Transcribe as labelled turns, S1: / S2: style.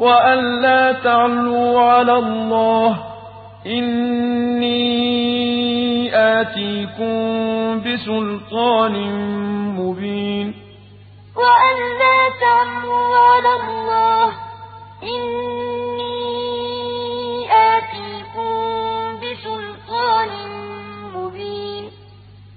S1: وأن لا تعلوا على الله إني آتيكم بسلطان مبين. وأن لا تعلوا على الله إني